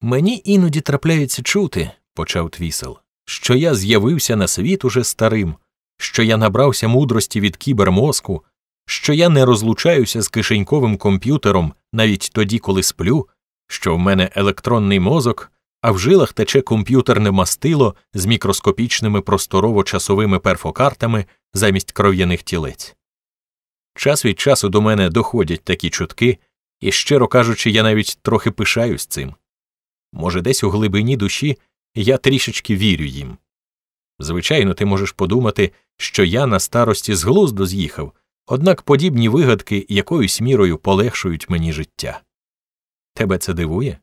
Мені іноді трапляється чути, почав твісел, що я з'явився на світ уже старим, що я набрався мудрості від кібермозку, що я не розлучаюся з кишеньковим комп'ютером навіть тоді, коли сплю, що в мене електронний мозок, а в жилах тече комп'ютерне мастило з мікроскопічними просторово-часовими перфокартами замість кров'яних тілець. Час від часу до мене доходять такі чутки, і, щиро кажучи, я навіть трохи пишаюсь цим. Може, десь у глибині душі я трішечки вірю їм. Звичайно, ти можеш подумати, що я на старості з глузду з'їхав, однак подібні вигадки якоюсь мірою полегшують мені життя. Тебе це дивує?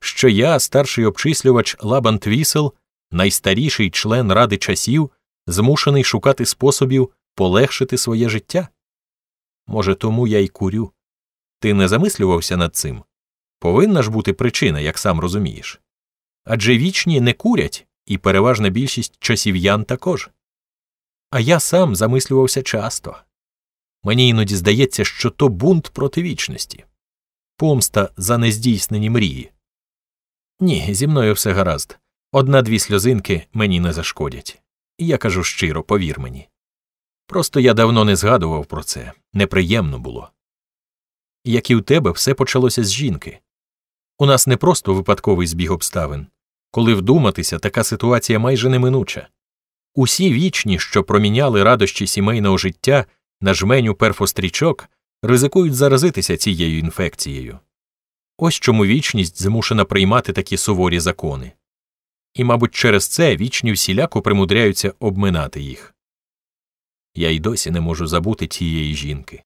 Що я, старший обчислювач Лабан Твісел, найстаріший член ради часів, змушений шукати способів полегшити своє життя? Може, тому я й курю. Ти не замислювався над цим? Повинна ж бути причина, як сам розумієш. Адже вічні не курять, і переважна більшість часів'ян також. А я сам замислювався часто. Мені іноді здається, що то бунт проти вічності, помста за нездійснені мрії. Ні, зі мною все гаразд. Одна дві сльозинки мені не зашкодять. Я кажу щиро, повір мені. Просто я давно не згадував про це, неприємно було. Як і в тебе, все почалося з жінки. У нас не просто випадковий збіг обставин. Коли вдуматися, така ситуація майже неминуча. Усі вічні, що проміняли радощі сімейного життя на жменю перфострічок, ризикують заразитися цією інфекцією. Ось чому вічність змушена приймати такі суворі закони. І, мабуть, через це вічні всіляко примудряються обминати їх. Я й досі не можу забути тієї жінки.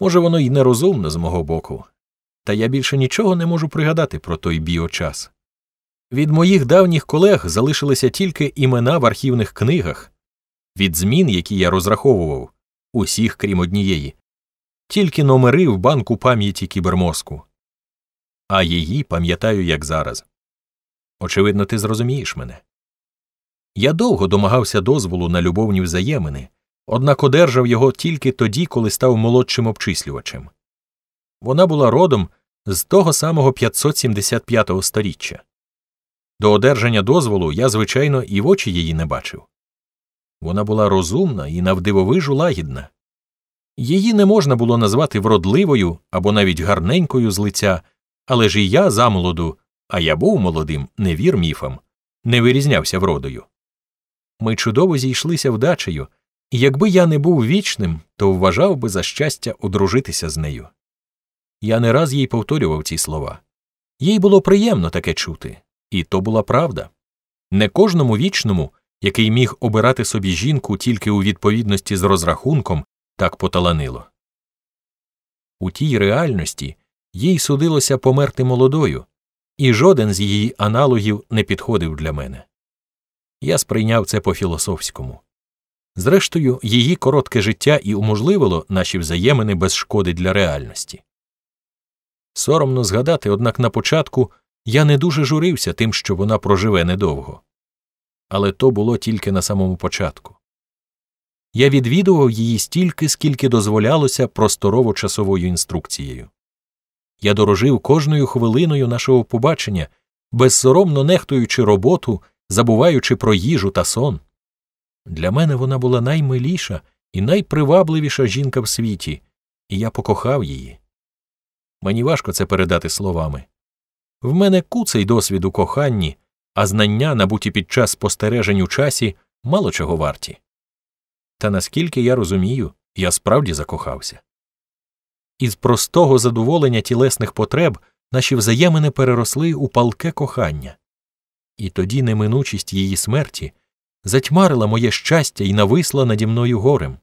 Може, воно й нерозумно з мого боку, та я більше нічого не можу пригадати про той біочас. Від моїх давніх колег залишилися тільки імена в архівних книгах, від змін, які я розраховував, усіх крім однієї, тільки номери в банку пам'яті кібермозку. А її пам'ятаю, як зараз. Очевидно, ти зрозумієш мене. Я довго домагався дозволу на любовні взаємини, однак одержав його тільки тоді, коли став молодшим обчислювачем. Вона була родом з того самого 575-го сторіччя. До одержання дозволу я, звичайно, і в очі її не бачив. Вона була розумна і навдивовижу лагідна. Її не можна було назвати вродливою або навіть гарненькою з лиця, але ж і я замолоду, а я був молодим, не вір міфам, не вирізнявся вродою. Ми чудово зійшлися вдачею, і якби я не був вічним, то вважав би за щастя одружитися з нею. Я не раз їй повторював ці слова. Їй було приємно таке чути, і то була правда. Не кожному вічному, який міг обирати собі жінку тільки у відповідності з розрахунком, так поталанило. У тій реальності їй судилося померти молодою, і жоден з її аналогів не підходив для мене. Я сприйняв це по філософському. Зрештою, її коротке життя і уможливило наші взаємини без шкоди для реальності. Соромно згадати, однак на початку я не дуже журився тим, що вона проживе недовго. Але то було тільки на самому початку. Я відвідував її стільки, скільки дозволялося просторово часовою інструкцією. Я дорожив кожною хвилиною нашого побачення, безсоромно нехтуючи роботу, забуваючи про їжу та сон. Для мене вона була наймиліша і найпривабливіша жінка в світі, і я покохав її. Мені важко це передати словами. В мене куций досвід у коханні, а знання, набуті під час спостережень у часі, мало чого варті. Та наскільки я розумію, я справді закохався. Із простого задоволення тілесних потреб наші взаємини переросли у палке кохання, і тоді неминучість її смерті затьмарила моє щастя і нависла наді мною горем.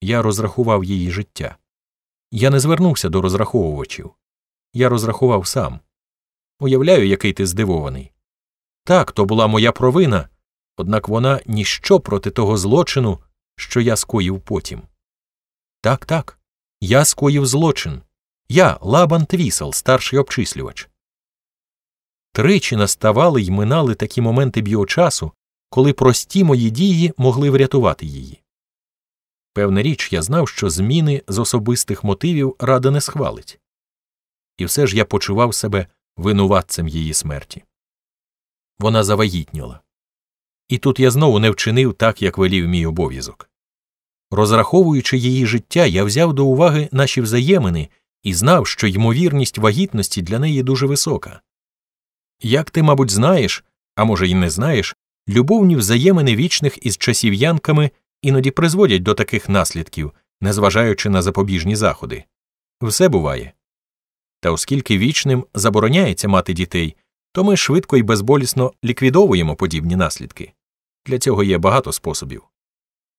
Я розрахував її життя. Я не звернувся до розраховувачів. Я розрахував сам. Уявляю, який ти здивований. Так, то була моя провина, однак вона ніщо проти того злочину, що я скоїв потім. Так, так, я скоїв злочин. Я Лабан Твісел, старший обчислювач. Тричі наставали й минали такі моменти біочасу, коли прості мої дії могли врятувати її. Певна річ, я знав, що зміни з особистих мотивів рада не схвалить. І все ж я почував себе винуватцем її смерті. Вона завагітніла. І тут я знову не вчинив так, як велів мій обов'язок. Розраховуючи її життя, я взяв до уваги наші взаємини і знав, що ймовірність вагітності для неї дуже висока. Як ти, мабуть, знаєш, а може, й не знаєш, любовні взаємини вічних із часів'янками іноді призводять до таких наслідків, незважаючи на запобіжні заходи. Все буває. Та оскільки вічним забороняється мати дітей, то ми швидко і безболісно ліквідовуємо подібні наслідки. Для цього є багато способів.